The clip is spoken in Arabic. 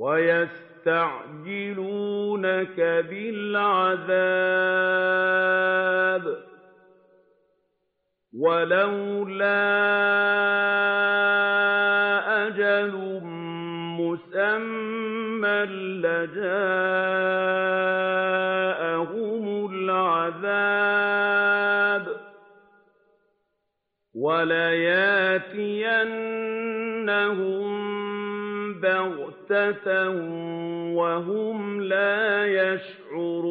وَيَسْتَعْجِلُونَكَ بِالْعَذَابِ ۚ وَلَوْلَا أَجَلٌ مُّسَمًّى لَّجَاءَهُمُ الْعَذَابُ ۚ وَلَيَأْتِيَنَّهُم بَغْتَةً وَهُمْ لَا يَشْعُرُونَ